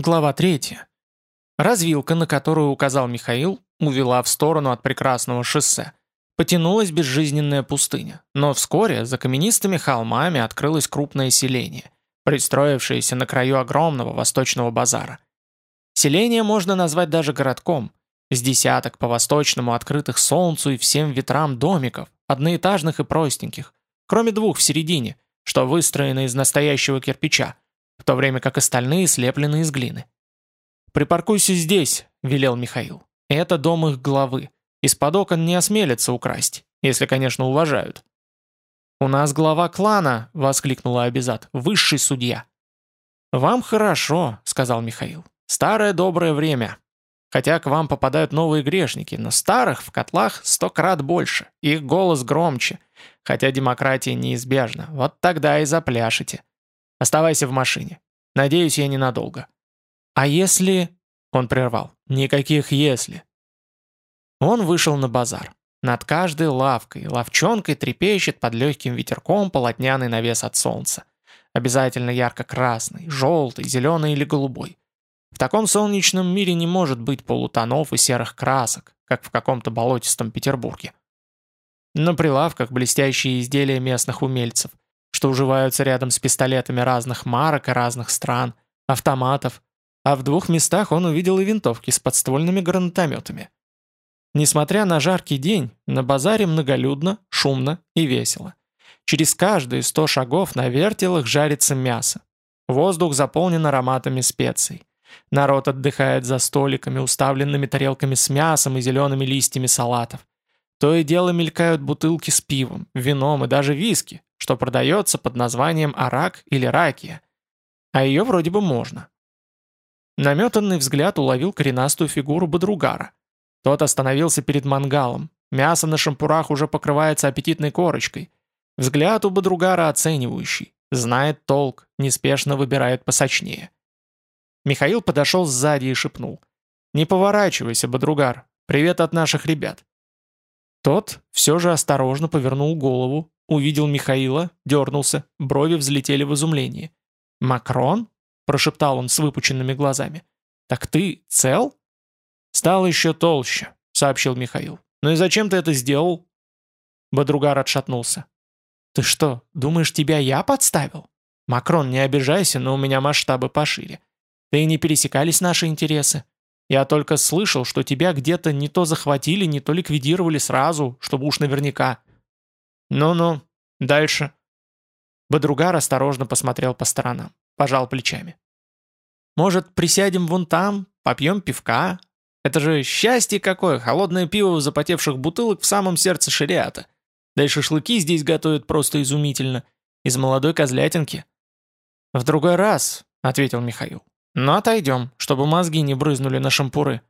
Глава 3. Развилка, на которую указал Михаил, увела в сторону от прекрасного шоссе. Потянулась безжизненная пустыня, но вскоре за каменистыми холмами открылось крупное селение, пристроившееся на краю огромного восточного базара. Селение можно назвать даже городком, с десяток по-восточному открытых солнцу и всем ветрам домиков, одноэтажных и простеньких, кроме двух в середине, что выстроены из настоящего кирпича, в то время как остальные слеплены из глины. «Припаркуйся здесь», — велел Михаил. «Это дом их главы. Из-под окон не осмелятся украсть, если, конечно, уважают». «У нас глава клана», — воскликнула Абизат, — «высший судья». «Вам хорошо», — сказал Михаил. «Старое доброе время. Хотя к вам попадают новые грешники, но старых в котлах сто крат больше, их голос громче, хотя демократия неизбежна. Вот тогда и запляшете. Оставайся в машине. Надеюсь, я ненадолго». «А если...» — он прервал. «Никаких «если». Он вышел на базар. Над каждой лавкой, ловчонкой трепещет под легким ветерком полотняный навес от солнца. Обязательно ярко-красный, желтый, зеленый или голубой. В таком солнечном мире не может быть полутонов и серых красок, как в каком-то болотистом Петербурге. На прилавках блестящие изделия местных умельцев, что уживаются рядом с пистолетами разных марок и разных стран, автоматов, а в двух местах он увидел и винтовки с подствольными гранатометами. Несмотря на жаркий день, на базаре многолюдно, шумно и весело. Через каждые сто шагов на вертелах жарится мясо. Воздух заполнен ароматами специй. Народ отдыхает за столиками, уставленными тарелками с мясом и зелеными листьями салатов. То и дело мелькают бутылки с пивом, вином и даже виски, что продается под названием арак или ракия. А ее вроде бы можно. Наметанный взгляд уловил коренастую фигуру Бодругара. Тот остановился перед мангалом. Мясо на шампурах уже покрывается аппетитной корочкой. Взгляд у Бодругара оценивающий. Знает толк, неспешно выбирает посочнее. Михаил подошел сзади и шепнул. «Не поворачивайся, Бодругар. Привет от наших ребят». Тот все же осторожно повернул голову, увидел Михаила, дернулся, брови взлетели в изумлении. «Макрон?» – прошептал он с выпученными глазами. «Так ты цел?» «Стал еще толще», — сообщил Михаил. «Ну и зачем ты это сделал?» Бодругар отшатнулся. «Ты что, думаешь, тебя я подставил? Макрон, не обижайся, но у меня масштабы пошире. Да и не пересекались наши интересы. Я только слышал, что тебя где-то не то захватили, не то ликвидировали сразу, чтобы уж наверняка. Ну-ну, дальше». Бодругар осторожно посмотрел по сторонам, пожал плечами. «Может, присядем вон там, попьем пивка, это же счастье какое, холодное пиво в запотевших бутылок в самом сердце шариата. Да и шашлыки здесь готовят просто изумительно. Из молодой козлятинки. «В другой раз», — ответил Михаил. «Но отойдем, чтобы мозги не брызнули на шампуры».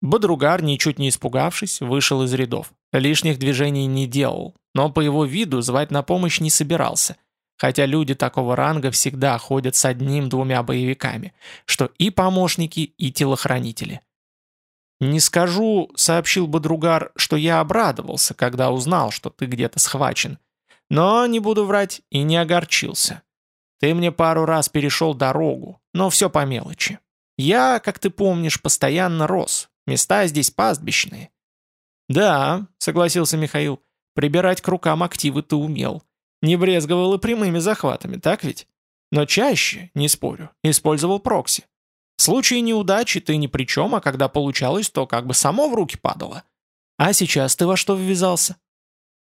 Бодругар, ничуть не испугавшись, вышел из рядов. Лишних движений не делал, но по его виду звать на помощь не собирался. Хотя люди такого ранга всегда ходят с одним-двумя боевиками, что и помощники, и телохранители. «Не скажу», — сообщил бы другар, — «что я обрадовался, когда узнал, что ты где-то схвачен. Но не буду врать и не огорчился. Ты мне пару раз перешел дорогу, но все по мелочи. Я, как ты помнишь, постоянно рос. Места здесь пастбищные». «Да», — согласился Михаил, — «прибирать к рукам активы ты умел. Не брезговал и прямыми захватами, так ведь? Но чаще, не спорю, использовал прокси. В случае неудачи ты ни при чем, а когда получалось, то как бы само в руки падало. А сейчас ты во что ввязался?»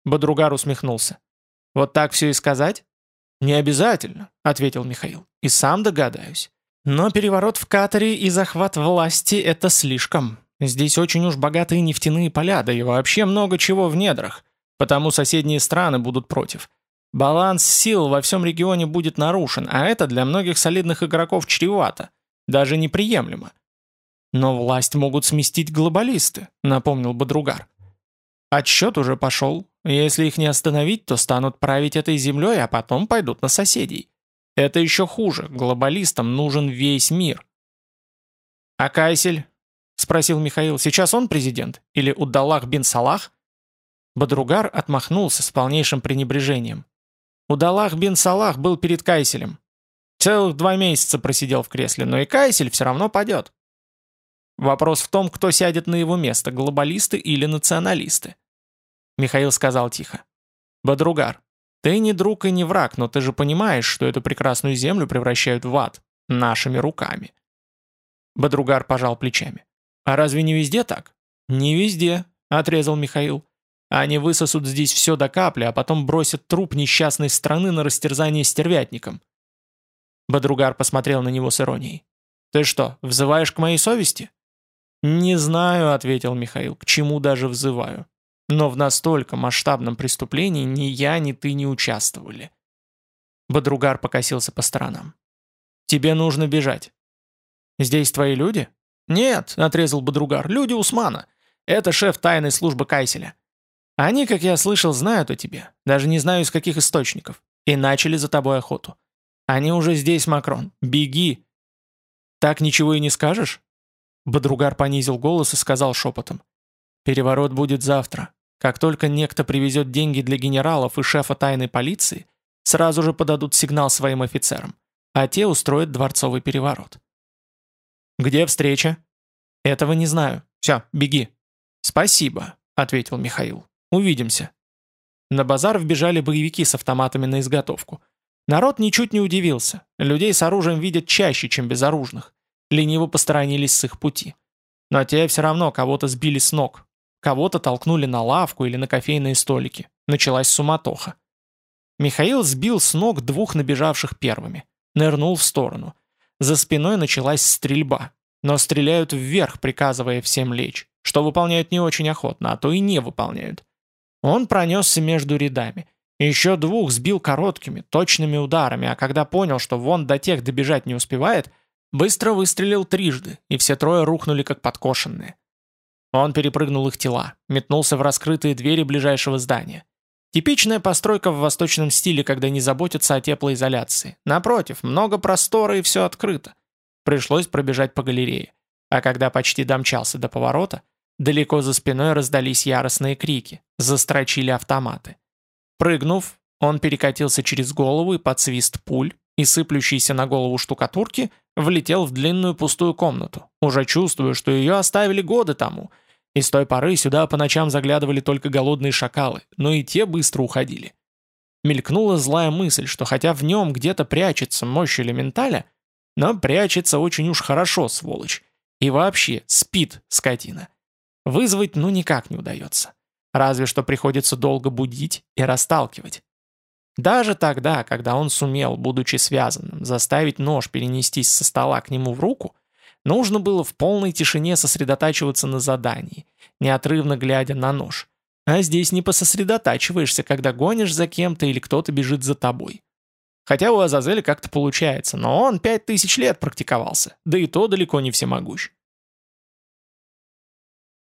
Бодругар усмехнулся. «Вот так все и сказать?» «Не обязательно», — ответил Михаил. «И сам догадаюсь. Но переворот в Катаре и захват власти — это слишком. Здесь очень уж богатые нефтяные поля, да и вообще много чего в недрах. Потому соседние страны будут против. Баланс сил во всем регионе будет нарушен, а это для многих солидных игроков чревато. Даже неприемлемо. Но власть могут сместить глобалисты, напомнил Бодругар. Отсчет уже пошел. Если их не остановить, то станут править этой землей, а потом пойдут на соседей. Это еще хуже. Глобалистам нужен весь мир. «А Кайсель?» — спросил Михаил. «Сейчас он президент? Или Удалах бин Салах?» Бодругар отмахнулся с полнейшим пренебрежением. Удалах бин Салах был перед Кайселем. Целых два месяца просидел в кресле, но и Кайсель все равно падет. Вопрос в том, кто сядет на его место, глобалисты или националисты. Михаил сказал тихо. «Бодругар, ты не друг и не враг, но ты же понимаешь, что эту прекрасную землю превращают в ад. Нашими руками». Бодругар пожал плечами. «А разве не везде так?» «Не везде», — отрезал Михаил. «Они высосут здесь все до капли, а потом бросят труп несчастной страны на растерзание стервятникам». Бодругар посмотрел на него с иронией. «Ты что, взываешь к моей совести?» «Не знаю», — ответил Михаил, — «к чему даже взываю. Но в настолько масштабном преступлении ни я, ни ты не участвовали». Бодругар покосился по сторонам. «Тебе нужно бежать». «Здесь твои люди?» «Нет», — отрезал Бодругар, — «люди Усмана. Это шеф тайной службы Кайселя. Они, как я слышал, знают о тебе. Даже не знаю, из каких источников. И начали за тобой охоту. Они уже здесь, Макрон. Беги!» «Так ничего и не скажешь?» Бодругар понизил голос и сказал шепотом. «Переворот будет завтра. Как только некто привезет деньги для генералов и шефа тайной полиции, сразу же подадут сигнал своим офицерам, а те устроят дворцовый переворот». «Где встреча?» «Этого не знаю. Все, беги». «Спасибо», — ответил Михаил. «Увидимся». На базар вбежали боевики с автоматами на изготовку. Народ ничуть не удивился. Людей с оружием видят чаще, чем безоружных. Лениво посторонились с их пути. Но те все равно кого-то сбили с ног. Кого-то толкнули на лавку или на кофейные столики. Началась суматоха. Михаил сбил с ног двух набежавших первыми. Нырнул в сторону. За спиной началась стрельба. Но стреляют вверх, приказывая всем лечь. Что выполняют не очень охотно, а то и не выполняют. Он пронесся между рядами. Еще двух сбил короткими, точными ударами, а когда понял, что вон до тех добежать не успевает, быстро выстрелил трижды, и все трое рухнули как подкошенные. Он перепрыгнул их тела, метнулся в раскрытые двери ближайшего здания. Типичная постройка в восточном стиле, когда не заботятся о теплоизоляции. Напротив, много простора и все открыто. Пришлось пробежать по галерее. А когда почти домчался до поворота, далеко за спиной раздались яростные крики, застрочили автоматы. Прыгнув, он перекатился через голову и под свист пуль и сыплющийся на голову штукатурки влетел в длинную пустую комнату, уже чувствуя, что ее оставили годы тому, и с той поры сюда по ночам заглядывали только голодные шакалы, но и те быстро уходили. Мелькнула злая мысль, что хотя в нем где-то прячется мощь элементаля, но прячется очень уж хорошо, сволочь. И вообще, спит, скотина. Вызвать ну никак не удается. Разве что приходится долго будить и расталкивать. Даже тогда, когда он сумел, будучи связанным, заставить нож перенестись со стола к нему в руку, нужно было в полной тишине сосредотачиваться на задании, неотрывно глядя на нож. А здесь не пососредотачиваешься, когда гонишь за кем-то или кто-то бежит за тобой. Хотя у Азазеля как-то получается, но он пять тысяч лет практиковался, да и то далеко не всемогущ.